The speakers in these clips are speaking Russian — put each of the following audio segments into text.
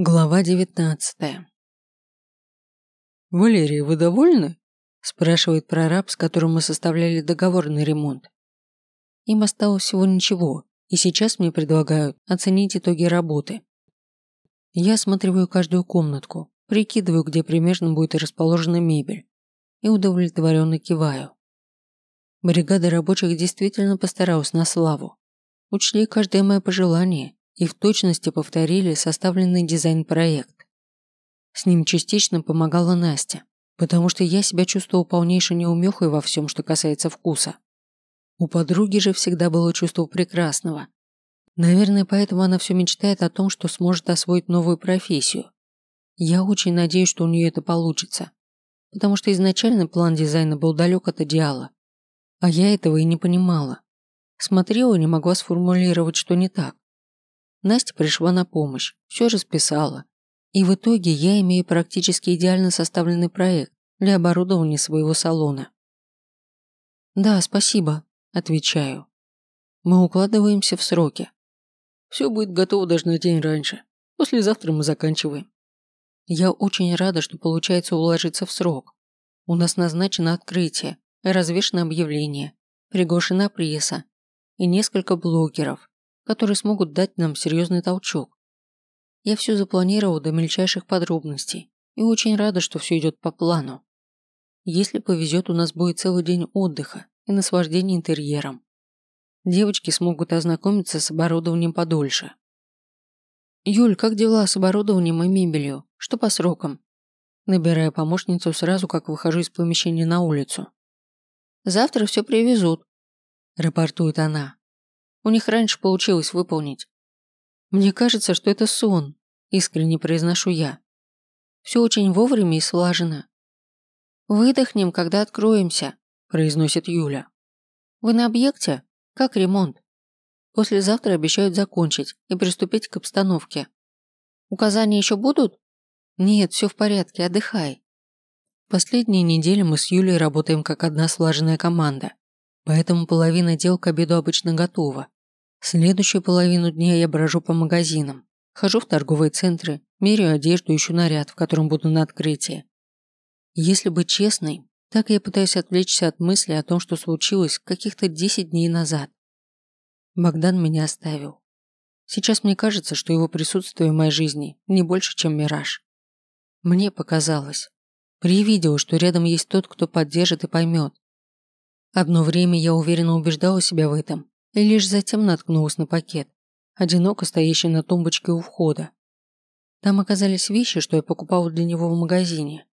Глава девятнадцатая. «Валерий, вы довольны?» – спрашивает прораб, с которым мы составляли договор на ремонт. Им осталось всего ничего, и сейчас мне предлагают оценить итоги работы. Я осматриваю каждую комнатку, прикидываю, где примерно будет расположена мебель, и удовлетворенно киваю. Бригада рабочих действительно постаралась на славу. Учли каждое мое пожелание и в точности повторили составленный дизайн-проект. С ним частично помогала Настя, потому что я себя чувствовал полнейшей неумехой во всем, что касается вкуса. У подруги же всегда было чувство прекрасного. Наверное, поэтому она все мечтает о том, что сможет освоить новую профессию. Я очень надеюсь, что у нее это получится, потому что изначально план дизайна был далек от идеала. А я этого и не понимала. Смотрела не могла сформулировать, что не так. Настя пришла на помощь, все расписала. И в итоге я имею практически идеально составленный проект для оборудования своего салона. «Да, спасибо», – отвечаю. Мы укладываемся в сроки. Все будет готово даже на день раньше. Послезавтра мы заканчиваем. Я очень рада, что получается уложиться в срок. У нас назначено открытие, развешено объявление, приглашена пресса и несколько блогеров, которые смогут дать нам серьезный толчок. Я все запланировал до мельчайших подробностей и очень рада, что все идет по плану. Если повезет, у нас будет целый день отдыха и наслаждения интерьером. Девочки смогут ознакомиться с оборудованием подольше. «Юль, как дела с оборудованием и мебелью? Что по срокам?» Набирая помощницу сразу, как выхожу из помещения на улицу. «Завтра все привезут», – рапортует она. У них раньше получилось выполнить. Мне кажется, что это сон, искренне произношу я. Все очень вовремя и слажено. Выдохнем, когда откроемся, произносит Юля. Вы на объекте? Как ремонт? Послезавтра обещают закончить и приступить к обстановке. Указания еще будут? Нет, все в порядке, отдыхай. Последние недели мы с Юлей работаем как одна слаженная команда поэтому половина дел к обеду обычно готова. Следующую половину дня я брожу по магазинам, хожу в торговые центры, меряю одежду, ищу наряд, в котором буду на открытии. Если быть честной, так я пытаюсь отвлечься от мысли о том, что случилось каких-то 10 дней назад. Богдан меня оставил. Сейчас мне кажется, что его присутствие в моей жизни не больше, чем мираж. Мне показалось. Привидело, что рядом есть тот, кто поддержит и поймет, Одно время я уверенно убеждала себя в этом, и лишь затем наткнулась на пакет, одиноко стоящий на тумбочке у входа. Там оказались вещи, что я покупала для него в магазине.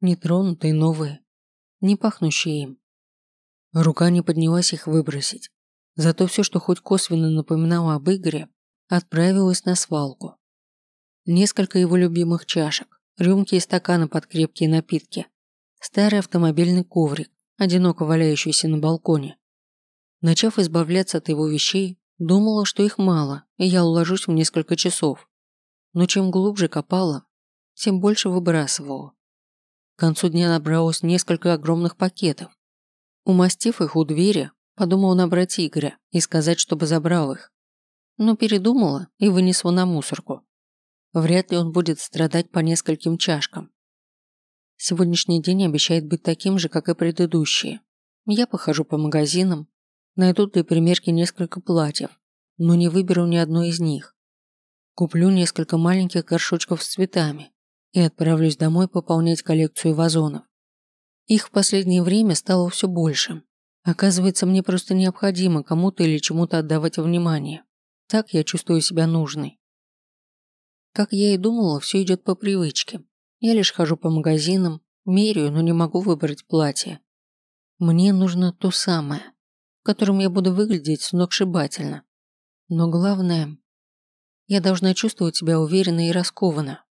Нетронутые, новые, не пахнущие им. Рука не поднялась их выбросить. Зато все, что хоть косвенно напоминало об Игоре, отправилось на свалку. Несколько его любимых чашек, рюмки и стаканы под крепкие напитки, старый автомобильный коврик, одиноко валяющийся на балконе. Начав избавляться от его вещей, думала, что их мало, и я уложусь в несколько часов. Но чем глубже копала, тем больше выбрасывала. К концу дня набралось несколько огромных пакетов. Умастив их у двери, подумала набрать Игоря и сказать, чтобы забрал их. Но передумала и вынесла на мусорку. Вряд ли он будет страдать по нескольким чашкам. Сегодняшний день обещает быть таким же, как и предыдущие. Я похожу по магазинам, найду для примерки несколько платьев, но не выберу ни одно из них. Куплю несколько маленьких горшочков с цветами и отправлюсь домой пополнять коллекцию вазонов. Их в последнее время стало все больше. Оказывается, мне просто необходимо кому-то или чему-то отдавать внимание. Так я чувствую себя нужной. Как я и думала, все идет по привычке. Я лишь хожу по магазинам, меряю, но не могу выбрать платье. Мне нужно то самое, в котором я буду выглядеть сногсшибательно. Но главное, я должна чувствовать себя уверенно и раскованно.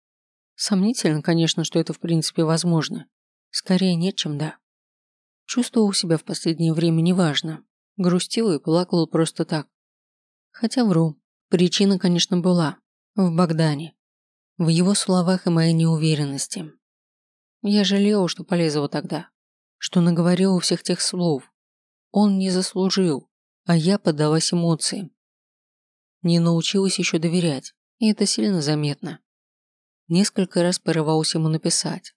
Сомнительно, конечно, что это в принципе возможно. Скорее нет, чем да. Чувствовал себя в последнее время неважно. Грустила и плакала просто так. Хотя вру. Причина, конечно, была. В Богдане в его словах и моей неуверенности. Я жалела, что полезла тогда, что наговорила всех тех слов. Он не заслужил, а я поддалась эмоциям. Не научилась еще доверять, и это сильно заметно. Несколько раз порывалась ему написать.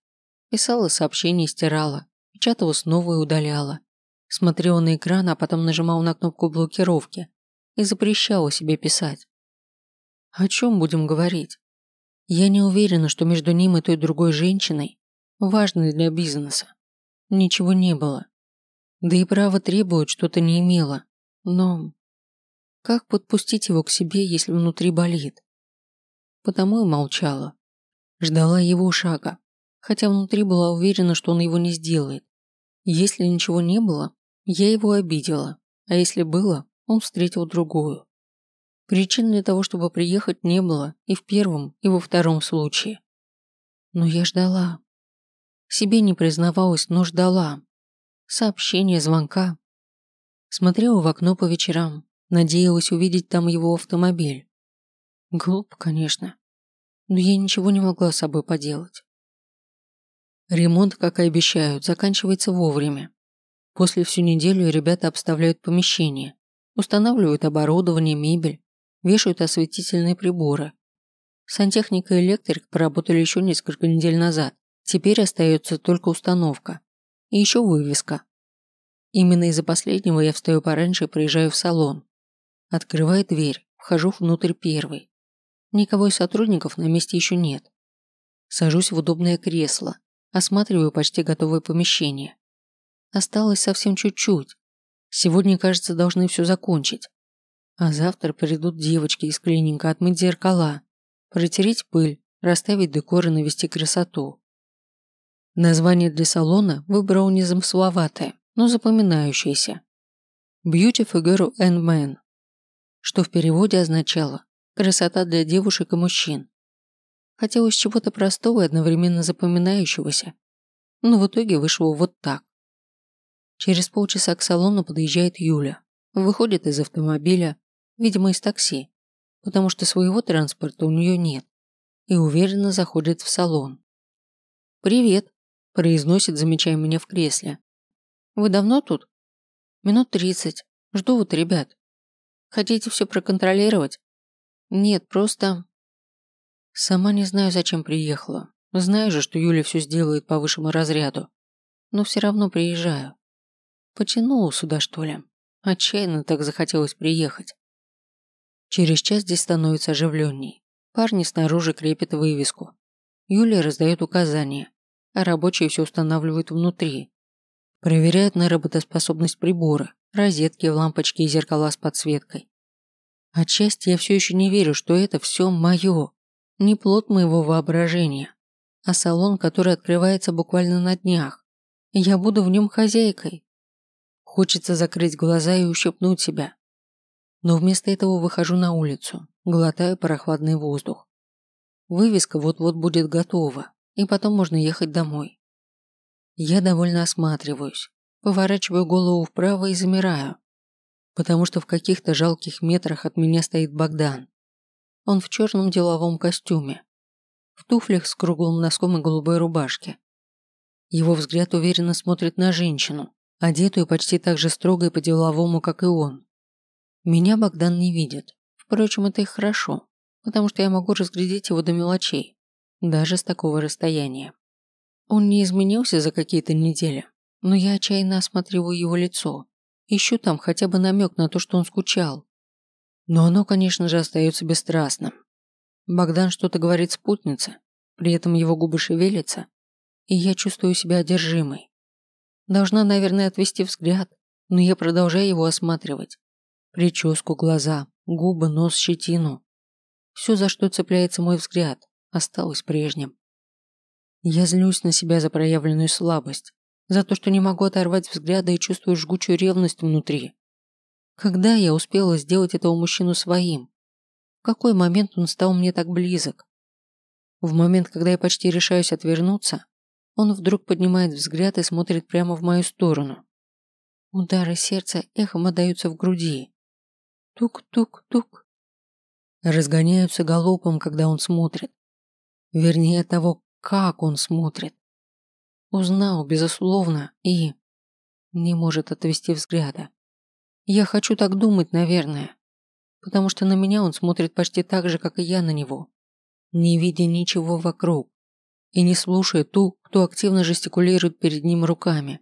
Писала сообщение, стирала, печатала снова и удаляла. Смотрела на экран, а потом нажимала на кнопку блокировки и запрещала себе писать. О чем будем говорить? Я не уверена, что между ним и той другой женщиной, важной для бизнеса, ничего не было. Да и право требовать что-то не имела. Но как подпустить его к себе, если внутри болит? Потому и молчала. Ждала его шага, хотя внутри была уверена, что он его не сделает. Если ничего не было, я его обидела, а если было, он встретил другую. Причин для того, чтобы приехать, не было и в первом, и во втором случае. Но я ждала. Себе не признавалась, но ждала. Сообщение, звонка. Смотрела в окно по вечерам, надеялась увидеть там его автомобиль. Глупо, конечно, но я ничего не могла с собой поделать. Ремонт, как и обещают, заканчивается вовремя. После всю неделю ребята обставляют помещение, устанавливают оборудование, мебель, вешают осветительные приборы. Сантехника и электрик поработали еще несколько недель назад. Теперь остается только установка. И еще вывеска. Именно из-за последнего я встаю пораньше и приезжаю в салон. Открываю дверь, вхожу внутрь первой. Никого из сотрудников на месте еще нет. Сажусь в удобное кресло, осматриваю почти готовое помещение. Осталось совсем чуть-чуть. Сегодня, кажется, должны все закончить. А завтра придут девочки из клининга отмыть зеркала, протереть пыль, расставить декор и навести красоту. Название для салона выбрал незамысловатое, но запоминающееся. Beauty for Girl and Man, что в переводе означало «красота для девушек и мужчин». Хотелось чего-то простого и одновременно запоминающегося, но в итоге вышло вот так. Через полчаса к салону подъезжает Юля, выходит из автомобиля, видимо, из такси, потому что своего транспорта у нее нет, и уверенно заходит в салон. «Привет», – произносит, замечая меня в кресле. «Вы давно тут?» «Минут тридцать. Жду вот ребят. Хотите все проконтролировать?» «Нет, просто...» «Сама не знаю, зачем приехала. Знаю же, что Юля все сделает по высшему разряду. Но все равно приезжаю. Потянула сюда, что ли? Отчаянно так захотелось приехать. Через час здесь становится оживленней. Парни снаружи крепят вывеску. Юлия раздает указания, а рабочие все устанавливают внутри. Проверяют на работоспособность прибора, розетки, лампочки и зеркала с подсветкой. Отчасти я все еще не верю, что это все мое, не плод моего воображения, а салон, который открывается буквально на днях. Я буду в нем хозяйкой. Хочется закрыть глаза и ущипнуть себя, но вместо этого выхожу на улицу, глотаю прохладный воздух. Вывеска вот-вот будет готова, и потом можно ехать домой. Я довольно осматриваюсь, поворачиваю голову вправо и замираю, потому что в каких-то жалких метрах от меня стоит Богдан. Он в черном деловом костюме, в туфлях с круглым носком и голубой рубашке. Его взгляд уверенно смотрит на женщину, одетую почти так же строго и по-деловому, как и он. Меня Богдан не видит. Впрочем, это и хорошо, потому что я могу разглядеть его до мелочей, даже с такого расстояния. Он не изменился за какие-то недели, но я отчаянно осматриваю его лицо, ищу там хотя бы намек на то, что он скучал. Но оно, конечно же, остается бесстрастным. Богдан что-то говорит спутнице, при этом его губы шевелятся, и я чувствую себя одержимой. Должна, наверное, отвести взгляд, но я продолжаю его осматривать, Прическу, глаза, губы, нос, щетину. Все, за что цепляется мой взгляд, осталось прежним. Я злюсь на себя за проявленную слабость, за то, что не могу оторвать взгляда и чувствую жгучую ревность внутри. Когда я успела сделать этого мужчину своим? В какой момент он стал мне так близок? В момент, когда я почти решаюсь отвернуться, он вдруг поднимает взгляд и смотрит прямо в мою сторону. Удары сердца эхом отдаются в груди. Тук-тук-тук. Разгоняются галопом, когда он смотрит. Вернее, того, как он смотрит. Узнал, безусловно, и... Не может отвести взгляда. Я хочу так думать, наверное. Потому что на меня он смотрит почти так же, как и я на него. не видя ничего вокруг и не слушая ту, кто активно жестикулирует перед ним руками.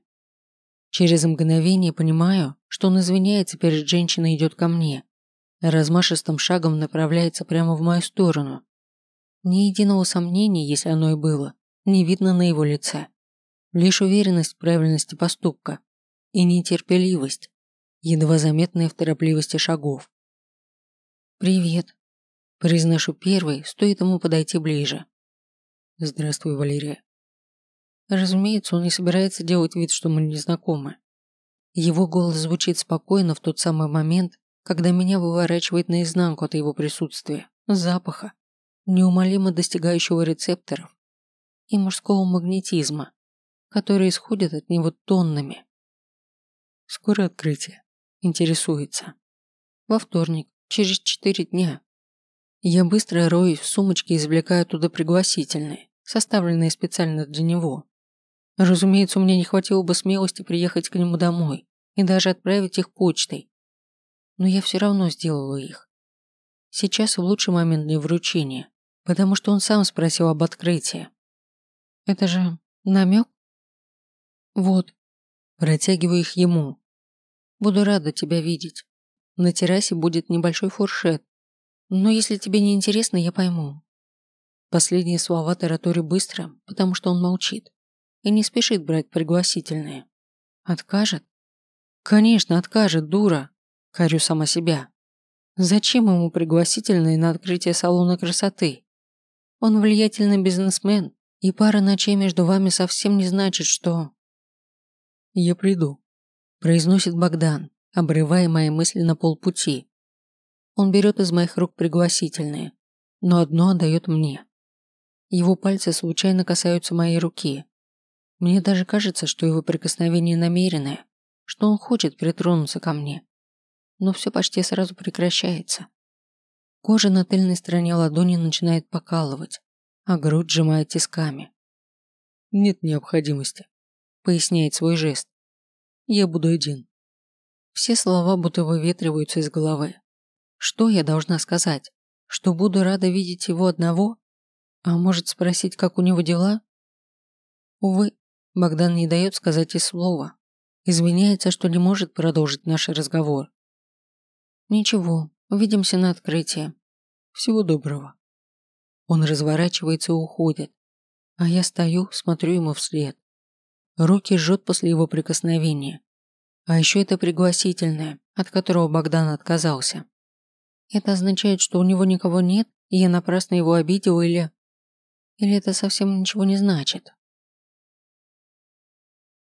Через мгновение понимаю, что он извиняется перед женщиной идет ко мне, размашистым шагом направляется прямо в мою сторону. Ни единого сомнения, если оно и было, не видно на его лице. Лишь уверенность в правильности поступка и нетерпеливость, едва заметная в торопливости шагов. «Привет», – произношу первый, стоит ему подойти ближе. «Здравствуй, Валерия». Разумеется, он не собирается делать вид, что мы не знакомы. Его голос звучит спокойно в тот самый момент, когда меня выворачивает наизнанку от его присутствия, запаха, неумолимо достигающего рецепторов и мужского магнетизма, которые исходят от него тоннами. Скоро открытие. Интересуется. Во вторник, через четыре дня. Я быстро роюсь в сумочке и извлекаю оттуда пригласительные, составленные специально для него. Разумеется, у меня не хватило бы смелости приехать к нему домой и даже отправить их почтой. Но я все равно сделала их. Сейчас лучший момент для вручения, потому что он сам спросил об открытии. Это же намек? Вот, протягиваю их ему. Буду рада тебя видеть. На террасе будет небольшой фуршет. Но если тебе не интересно, я пойму. Последние слова тараторю быстро, потому что он молчит и не спешит брать пригласительные. Откажет? Конечно, откажет, дура. Корю сама себя. Зачем ему пригласительные на открытие салона красоты? Он влиятельный бизнесмен, и пара ночей между вами совсем не значит, что... Я приду, произносит Богдан, обрывая мои мысли на полпути. Он берет из моих рук пригласительные, но одно отдает мне. Его пальцы случайно касаются моей руки, мне даже кажется, что его прикосновение намеренное, что он хочет притронуться ко мне. Но все почти сразу прекращается. Кожа на тыльной стороне ладони начинает покалывать, а грудь сжимает тисками. «Нет необходимости», — поясняет свой жест. «Я буду один». Все слова будто выветриваются из головы. Что я должна сказать? Что буду рада видеть его одного? А может спросить, как у него дела? Увы, Богдан не дает сказать и слова. Извиняется, что не может продолжить наш разговор. Ничего, увидимся на открытии. Всего доброго. Он разворачивается и уходит. А я стою, смотрю ему вслед. Руки жжет после его прикосновения. А еще это пригласительное, от которого Богдан отказался. Это означает, что у него никого нет, и я напрасно его обидела или... Или это совсем ничего не значит?